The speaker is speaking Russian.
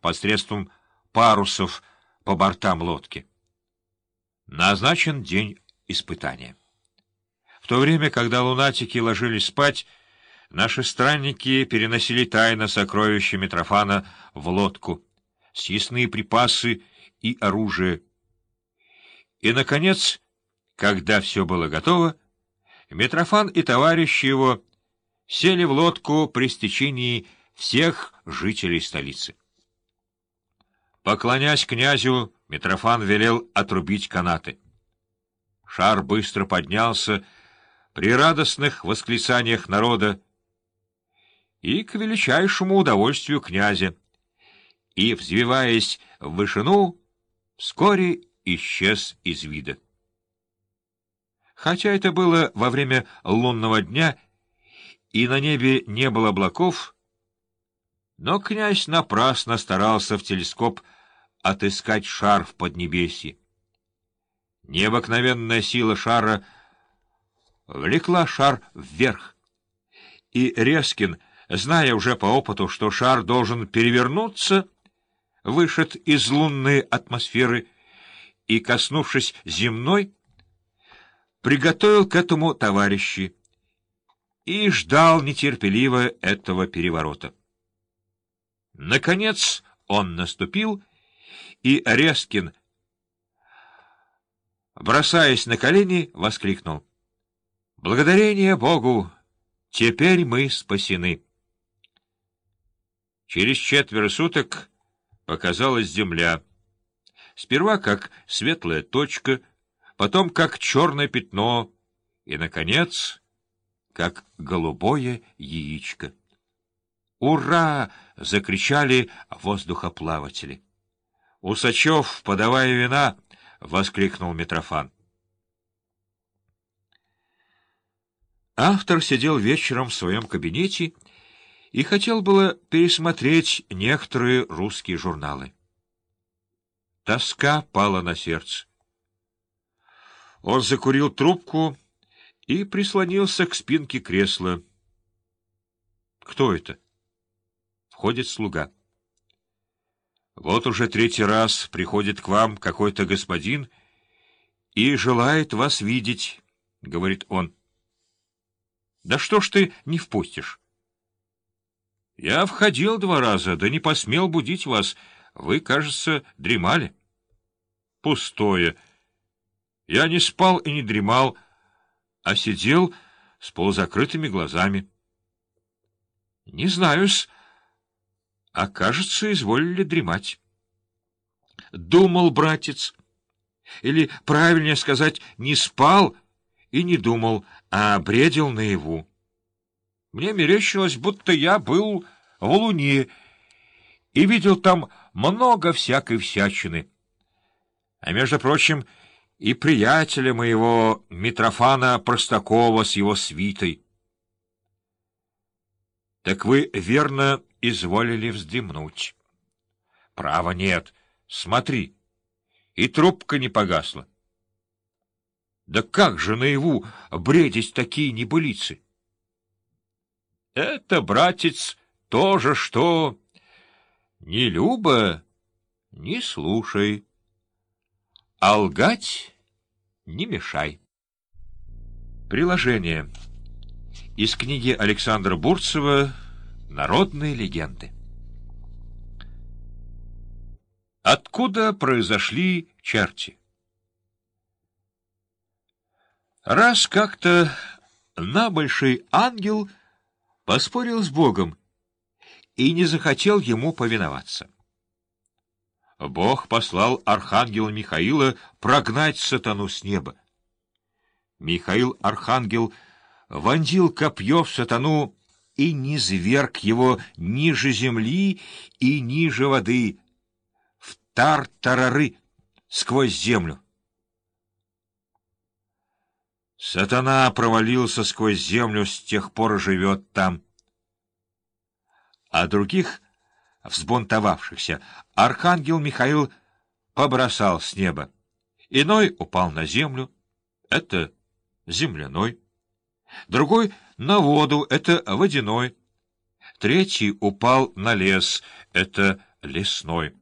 посредством парусов по бортам лодки. Назначен день испытания. В то время, когда лунатики ложились спать, наши странники переносили тайно сокровища Митрофана в лодку, съестные припасы и оружие. И, наконец, когда все было готово, Митрофан и товарищи его сели в лодку при стечении всех жителей столицы. Поклонясь князю, Митрофан велел отрубить канаты. Шар быстро поднялся при радостных восклицаниях народа и к величайшему удовольствию князя, и, взвиваясь в вышину, вскоре исчез из вида. Хотя это было во время лунного дня, и на небе не было облаков, но князь напрасно старался в телескоп отыскать шар в Поднебесье. Необыкновенная сила шара влекла шар вверх, и Резкин, зная уже по опыту, что шар должен перевернуться, вышед из лунной атмосферы и, коснувшись земной, приготовил к этому товарищи и ждал нетерпеливо этого переворота. Наконец он наступил, и Резкин, бросаясь на колени, воскликнул. «Благодарение Богу! Теперь мы спасены!» Через четверо суток показалась земля. Сперва как светлая точка, потом как черное пятно и, наконец, как голубое яичко. «Ура!» — закричали воздухоплаватели. «Усачев, подавая вина!» — воскликнул Митрофан. Автор сидел вечером в своем кабинете и хотел было пересмотреть некоторые русские журналы. Тоска пала на сердце. Он закурил трубку и прислонился к спинке кресла. Кто это? Входит слуга. Вот уже третий раз приходит к вам какой-то господин и желает вас видеть, — говорит он. Да что ж ты не впустишь? Я входил два раза, да не посмел будить вас. Вы, кажется, дремали. Пустое. Я не спал и не дремал, а сидел с полузакрытыми глазами. Не знаю-с, а, кажется, изволили дремать. Думал, братец, или, правильнее сказать, не спал и не думал, а бредил наяву. Мне мерещилось, будто я был в луне и видел там много всякой всячины. А, между прочим, и приятеля моего Митрофана Простакова с его свитой. Так вы, верно, изволили вздремнуть. Права нет. Смотри. И трубка не погасла. Да как же наяву бредить такие небылицы? Это, братец, тоже что... Не люба, не слушай, а лгать не мешай. Приложение. Из книги Александра Бурцева Народные легенды. Откуда произошли черти? Раз как-то набольший ангел поспорил с Богом и не захотел ему повиноваться. Бог послал архангела Михаила прогнать сатану с неба. Михаил-архангел вонзил копье в сатану и не зверг его ниже земли и ниже воды, в тар-тарары, сквозь землю. Сатана провалился сквозь землю, с тех пор живет там. А других, взбунтовавшихся, архангел Михаил побросал с неба. Иной упал на землю, это земляной. Другой — на воду — это водяной. Третий упал на лес — это лесной.